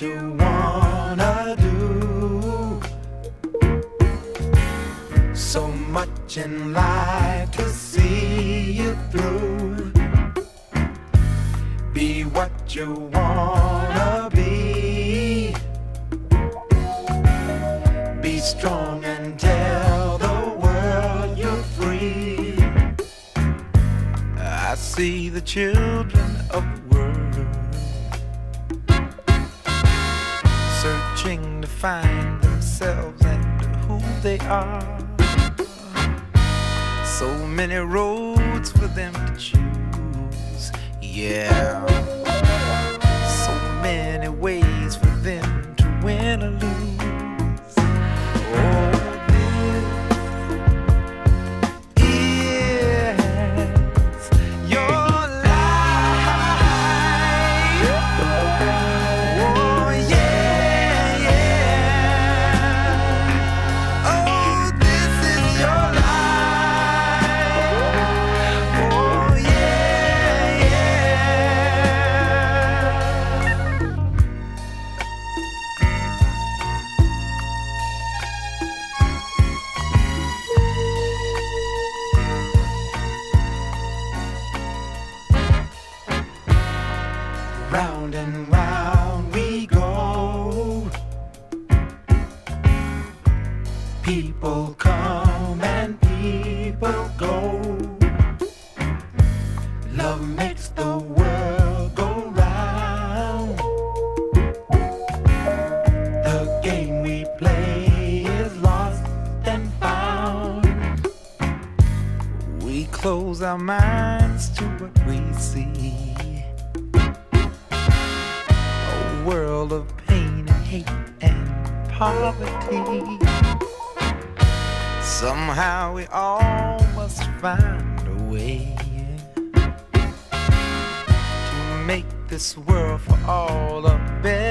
you wanna do. So much in life to see you through. Be what you wanna be. Be strong and tell the world you're free. I see the children searching to find themselves and who they are. So many roads for them to choose, yeah. Round and round we go. People come and people go. Love makes the world go round. The game we play is lost and found. We close our minds to what we see. Of pain and hate and poverty. Somehow we all must find a way to make this world for all a better.